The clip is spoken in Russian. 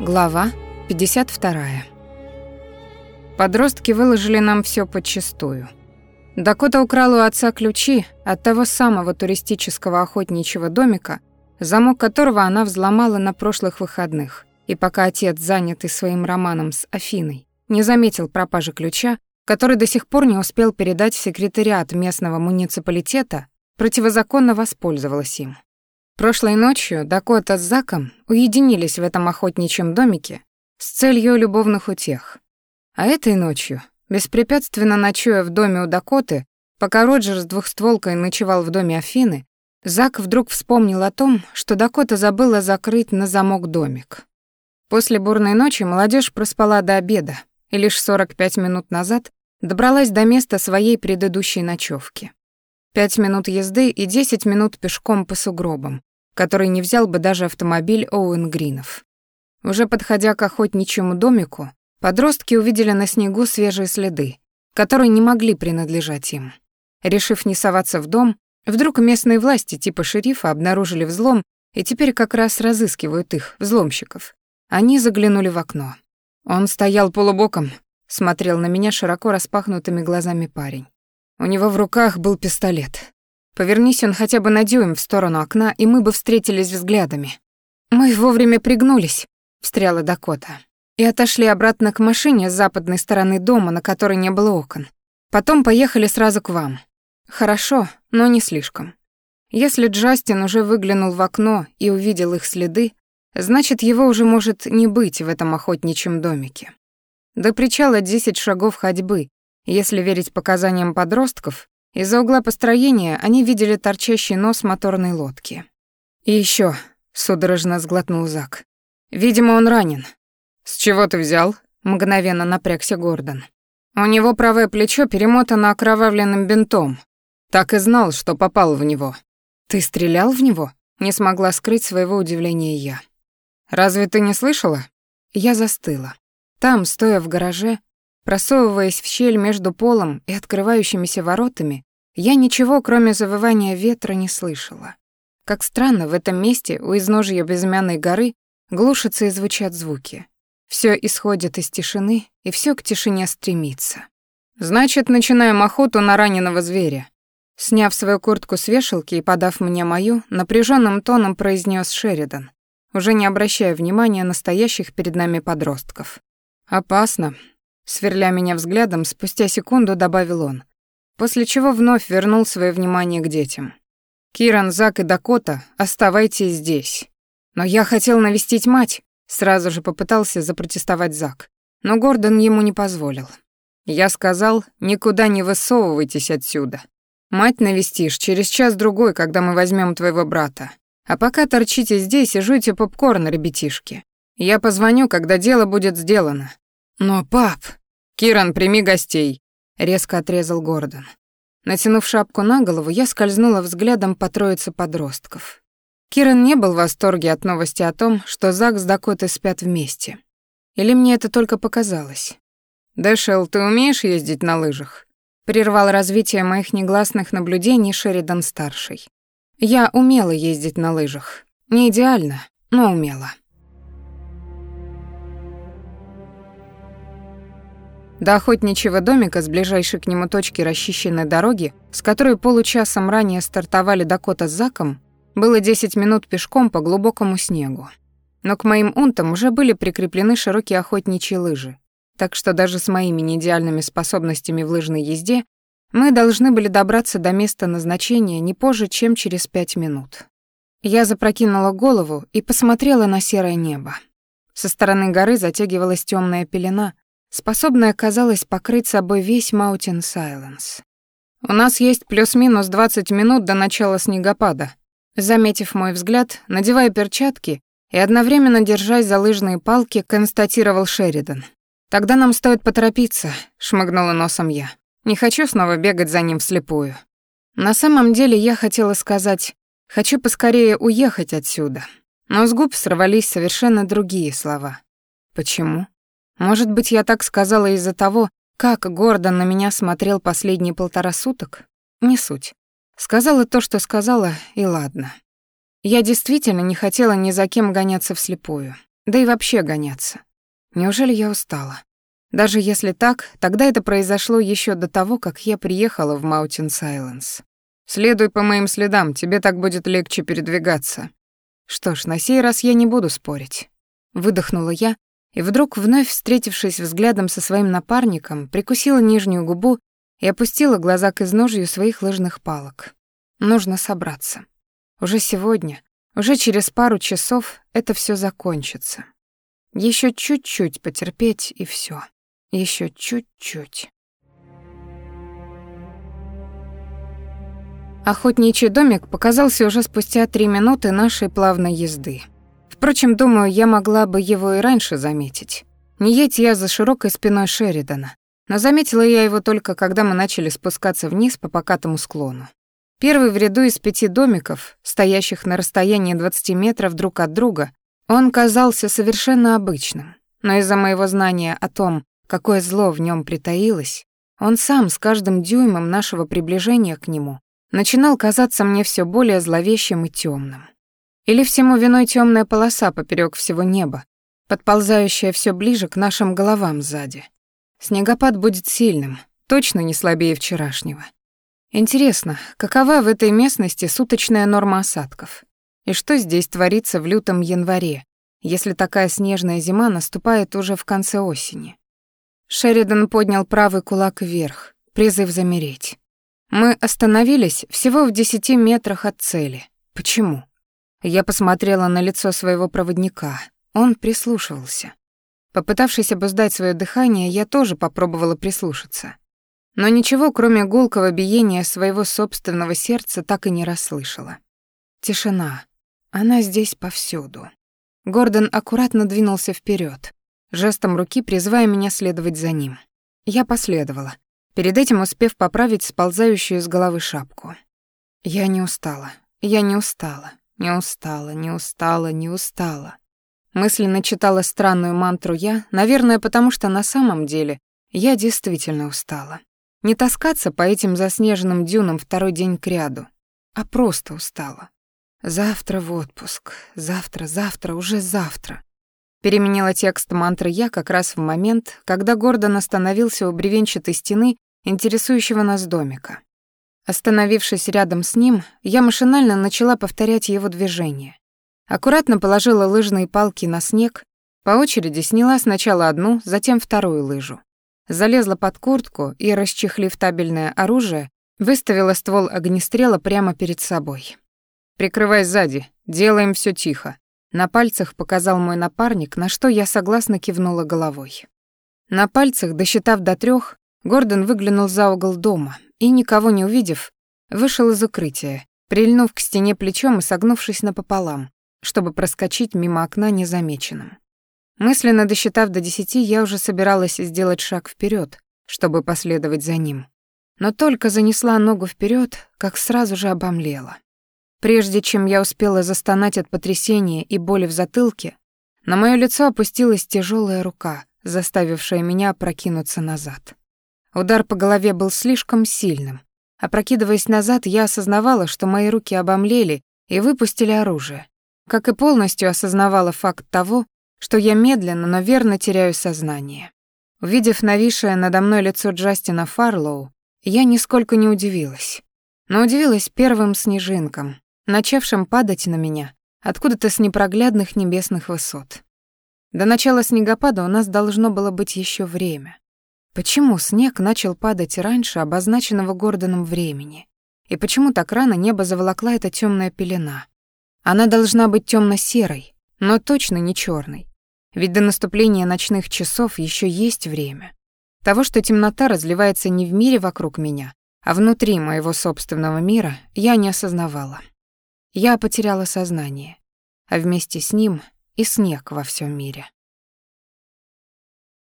Глава 52. Подростки выложили нам все подчистую. Дакота украла у отца ключи от того самого туристического охотничьего домика, замок которого она взломала на прошлых выходных. И пока отец, занятый своим романом с Афиной, не заметил пропажи ключа, который до сих пор не успел передать в секретариат местного муниципалитета, противозаконно воспользовалась им. Прошлой ночью Дакота с Заком уединились в этом охотничьем домике с целью любовных утех. А этой ночью, беспрепятственно ночуя в доме у Дакоты, пока Роджер с двухстволкой ночевал в доме Афины, Зак вдруг вспомнил о том, что Дакота забыла закрыть на замок домик. После бурной ночи молодежь проспала до обеда и лишь 45 минут назад добралась до места своей предыдущей ночевки. Пять минут езды и десять минут пешком по сугробам, который не взял бы даже автомобиль Оуэн Гринов. Уже подходя к охотничьему домику, подростки увидели на снегу свежие следы, которые не могли принадлежать им. Решив не соваться в дом, вдруг местные власти типа шерифа обнаружили взлом и теперь как раз разыскивают их, взломщиков. Они заглянули в окно. Он стоял полубоком, смотрел на меня широко распахнутыми глазами парень. У него в руках был пистолет. Повернись он хотя бы на дюйм в сторону окна, и мы бы встретились взглядами. Мы вовремя пригнулись, встряла Дакота, и отошли обратно к машине с западной стороны дома, на которой не было окон. Потом поехали сразу к вам. Хорошо, но не слишком. Если Джастин уже выглянул в окно и увидел их следы, значит, его уже может не быть в этом охотничьем домике. До причала 10 шагов ходьбы. Если верить показаниям подростков, из-за угла построения они видели торчащий нос моторной лодки. «И еще, судорожно сглотнул Зак. «Видимо, он ранен». «С чего ты взял?» — мгновенно напрягся Гордон. «У него правое плечо перемотано окровавленным бинтом. Так и знал, что попал в него». «Ты стрелял в него?» — не смогла скрыть своего удивления я. «Разве ты не слышала?» Я застыла. Там, стоя в гараже, Просовываясь в щель между полом и открывающимися воротами, я ничего, кроме завывания ветра, не слышала. Как странно, в этом месте, у изножья безымянной горы, глушатся и звучат звуки. Все исходит из тишины, и все к тишине стремится. Значит, начинаем охоту на раненого зверя. Сняв свою куртку с вешалки и подав мне мою, напряженным тоном произнес Шеридан, уже не обращая внимания на стоящих перед нами подростков. «Опасно», Сверля меня взглядом, спустя секунду добавил он, после чего вновь вернул свое внимание к детям. «Киран, Зак и Дакота, оставайтесь здесь. Но я хотел навестить мать», сразу же попытался запротестовать Зак, но Гордон ему не позволил. Я сказал, никуда не высовывайтесь отсюда. Мать навестишь через час-другой, когда мы возьмем твоего брата. А пока торчите здесь и жуйте попкорн, ребятишки. Я позвоню, когда дело будет сделано. Но, пап, «Киран, прими гостей», — резко отрезал Гордон. Натянув шапку на голову, я скользнула взглядом по троице подростков. Киран не был в восторге от новости о том, что Зак с Дакотой спят вместе. Или мне это только показалось? «Дэшел, ты умеешь ездить на лыжах?» Прервал развитие моих негласных наблюдений Шеридан-старший. Я умела ездить на лыжах. Не идеально, но умела. До охотничьего домика с ближайшей к нему точки расчищенной дороги, с которой получасом ранее стартовали Дакота с Заком, было 10 минут пешком по глубокому снегу. Но к моим унтам уже были прикреплены широкие охотничьи лыжи, так что даже с моими неидеальными способностями в лыжной езде мы должны были добраться до места назначения не позже, чем через пять минут. Я запрокинула голову и посмотрела на серое небо. Со стороны горы затягивалась темная пелена, способная, казалось, покрыть собой весь Mountain Silence. «У нас есть плюс-минус 20 минут до начала снегопада», заметив мой взгляд, надевая перчатки и одновременно держась за лыжные палки, констатировал Шеридан. «Тогда нам стоит поторопиться», — шмыгнула носом я. «Не хочу снова бегать за ним вслепую». На самом деле я хотела сказать «хочу поскорее уехать отсюда», но с губ сорвались совершенно другие слова. Почему? Может быть, я так сказала из-за того, как Гордон на меня смотрел последние полтора суток? Не суть. Сказала то, что сказала, и ладно. Я действительно не хотела ни за кем гоняться вслепую. да и вообще гоняться. Неужели я устала? Даже если так, тогда это произошло еще до того, как я приехала в Маунтин Сайленс. Следуй по моим следам, тебе так будет легче передвигаться. Что ж, на сей раз я не буду спорить. Выдохнула я, и вдруг, вновь встретившись взглядом со своим напарником, прикусила нижнюю губу и опустила глаза к изножью своих лыжных палок. Нужно собраться. Уже сегодня, уже через пару часов это все закончится. Еще чуть-чуть потерпеть и все. Еще чуть-чуть. Охотничий домик показался уже спустя три минуты нашей плавной езды. Впрочем, думаю, я могла бы его и раньше заметить. Не едь я за широкой спиной Шеридана, но заметила я его только, когда мы начали спускаться вниз по покатому склону. Первый в ряду из пяти домиков, стоящих на расстоянии 20 метров друг от друга, он казался совершенно обычным, но из-за моего знания о том, какое зло в нем притаилось, он сам с каждым дюймом нашего приближения к нему начинал казаться мне все более зловещим и темным. Или всему виной темная полоса поперек всего неба, подползающая все ближе к нашим головам сзади. Снегопад будет сильным, точно не слабее вчерашнего. Интересно, какова в этой местности суточная норма осадков? И что здесь творится в лютом январе, если такая снежная зима наступает уже в конце осени? Шеридан поднял правый кулак вверх, призыв замереть. Мы остановились всего в десяти метрах от цели. Почему? Я посмотрела на лицо своего проводника. Он прислушивался. Попытавшись обуздать свое дыхание, я тоже попробовала прислушаться. Но ничего, кроме гулкого биения своего собственного сердца, так и не расслышала. Тишина. Она здесь повсюду. Гордон аккуратно двинулся вперед, жестом руки призывая меня следовать за ним. Я последовала, перед этим успев поправить сползающую с головы шапку. Я не устала, я не устала, не устала, не устала, не устала. Мысленно читала странную мантру я, наверное, потому что на самом деле я действительно устала. Не таскаться по этим заснеженным дюнам второй день кряду, а просто устала. Завтра в отпуск, завтра, завтра, уже завтра. Переменила текст мантры я как раз в момент, когда Гордон остановился у бревенчатой стены интересующего нас домика. Остановившись рядом с ним, я машинально начала повторять его движения. Аккуратно положила лыжные палки на снег, по очереди сняла сначала одну, затем вторую лыжу. Залезла под куртку и, расчехлив табельное оружие, выставила ствол огнестрела прямо перед собой. «Прикрывай сзади, делаем все тихо», на пальцах показал мой напарник, на что я согласно кивнула головой. На пальцах, досчитав до трех, Гордон выглянул за угол дома и, никого не увидев, вышел из укрытия, прильнув к стене плечом и согнувшись напополам, чтобы проскочить мимо окна незамеченным. Мысленно досчитав до десяти, я уже собиралась сделать шаг вперед, чтобы последовать за ним. Но только занесла ногу вперед, как сразу же обомлела. Прежде чем я успела застонать от потрясения и боли в затылке, на моё лицо опустилась тяжелая рука, заставившая меня опрокинуться назад. Удар по голове был слишком сильным. Опрокидываясь назад, я осознавала, что мои руки обомлели и выпустили оружие. Как и полностью осознавала факт того, что я медленно, но верно теряю сознание. Увидев нависшее надо мной лицо Джастина Фарлоу, я нисколько не удивилась. Но удивилась первым снежинкам, начавшим падать на меня откуда-то с непроглядных небесных высот. До начала снегопада у нас должно было быть еще время. Почему снег начал падать раньше обозначенного Гордоном времени? И почему так рано небо заволокла эта темная пелена? Она должна быть темно серой но точно не черной Ведь до наступления ночных часов еще есть время. Того, что темнота разливается не в мире вокруг меня, а внутри моего собственного мира, я не осознавала. Я потеряла сознание, а вместе с ним и снег во всем мире.